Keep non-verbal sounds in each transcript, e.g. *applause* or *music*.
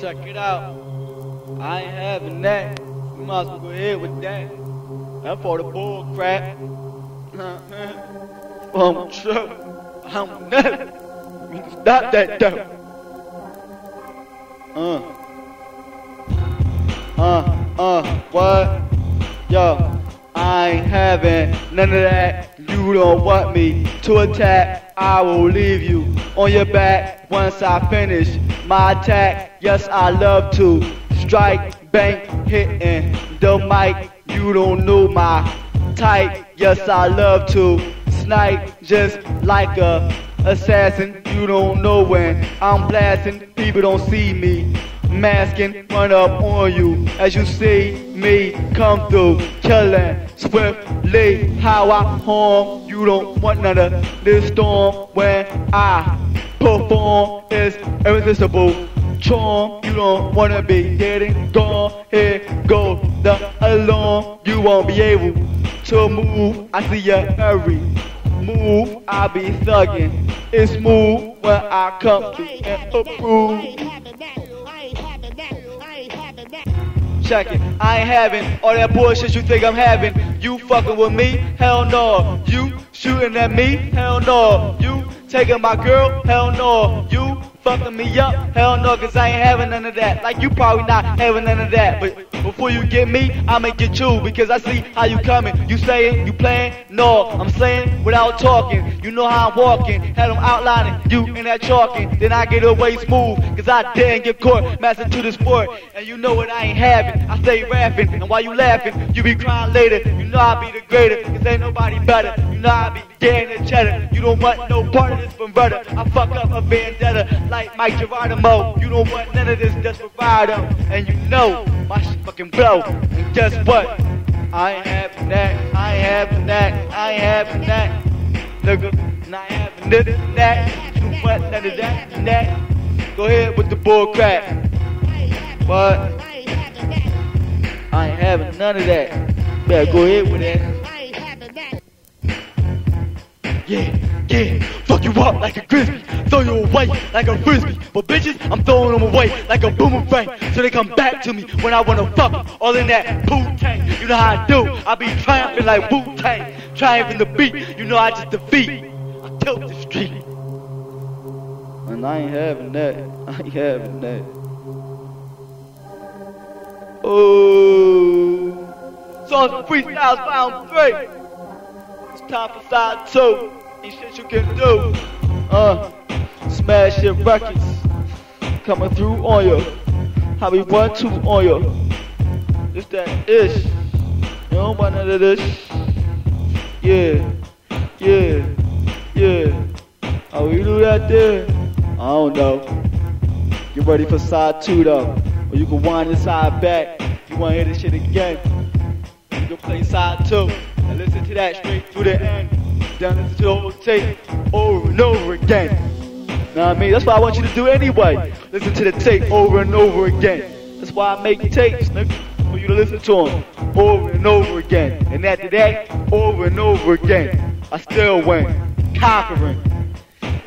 check it out. I ain't having that. You might as well go ahead with that. That's for the bull crap. *laughs* I'm sure. I'm never. You can stop that though. Uh. Uh, uh, what? Yo, I ain't having none of that. You don't want me to attack. I will leave you on your back once I finish my attack. Yes, I love to strike, bang, hitting the mic. You don't know my type. Yes, I love to snipe just like a assassin. You don't know when I'm blasting. People don't see me masking, run up on you as you see me come through, killing swiftly. How I harm, you don't want none of this storm when I perform is irresistible. Charm, you don't wanna be getting gone. Here go the alarm, you won't be able to move. I see you hurry. Move, I be thugging. It's smooth when I come to and approve. Check it. I ain't having all that bullshit you think I'm having. You fucking with me? Hell no. You shooting at me? Hell no. You taking my girl? Hell no. You fucking me up? Hell no, cause I ain't having none of that. Like you probably not having none of that. But before you get me, I'ma get you because I see how you coming. You saying, you playing? No, I'm saying without talking. You know how I'm walking. Had them outlining you in that chalking. Then I get away smooth cause I didn't get caught. Master to the sport. And you know what I ain't having. I stay rapping. And while you laughing, you be crying later. You know I be the greater cause ain't nobody better. I be getting the cheddar. You don't want no part of this brother. I fuck up a vendetta like Mike Geronimo. You don't want none of this desperado. And you know my shit fucking blow. And guess what? I ain't having that. I ain't having that. I ain't having that. Nigga, not having this and that. You want none of that that. Go ahead with the bull crap. What? I ain't having none of that. Better go ahead with that. Yeah, yeah, fuck you up like a crispy, throw you away like a frisbee. But bitches, I'm throwing them away like a boomerang, so they come back to me when I wanna fuck 'em. All in that Wu Tang, you know how I do. I be triumphing like Wu Tang, triumphing the beat. You know I just defeat. I tilt the street. And I ain't having that. I ain't having that. Oh, songs and freestyles found three. Time for side two. Ain't shit you can do. Uh, smash your records. Coming through on you. How we one, two on you. It's that ish. You don't want none of this. Yeah, yeah, yeah. How we do that there? I don't know. Get ready for side two though. Or you can wind this side back. You wanna hear this shit again. You can play side two listen to that straight through the end. Then listen to the whole tape over and over again. Know what I mean? That's what I want you to do anyway. Listen to the tape over and over again. That's why I make tapes, nigga. For you to listen to them over and over again. And after that, over and over again. I still win. Conquering.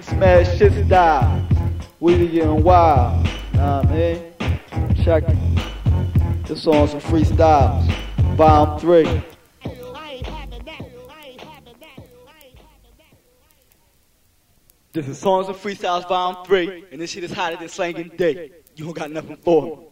Smash shit style. We getting wild. Nah, man. Check it. This song's some freestyles. Volume 3. This is Songs and Freestyles Volume 3, and this shit is hotter than slanging dick. You don't got nothing for me.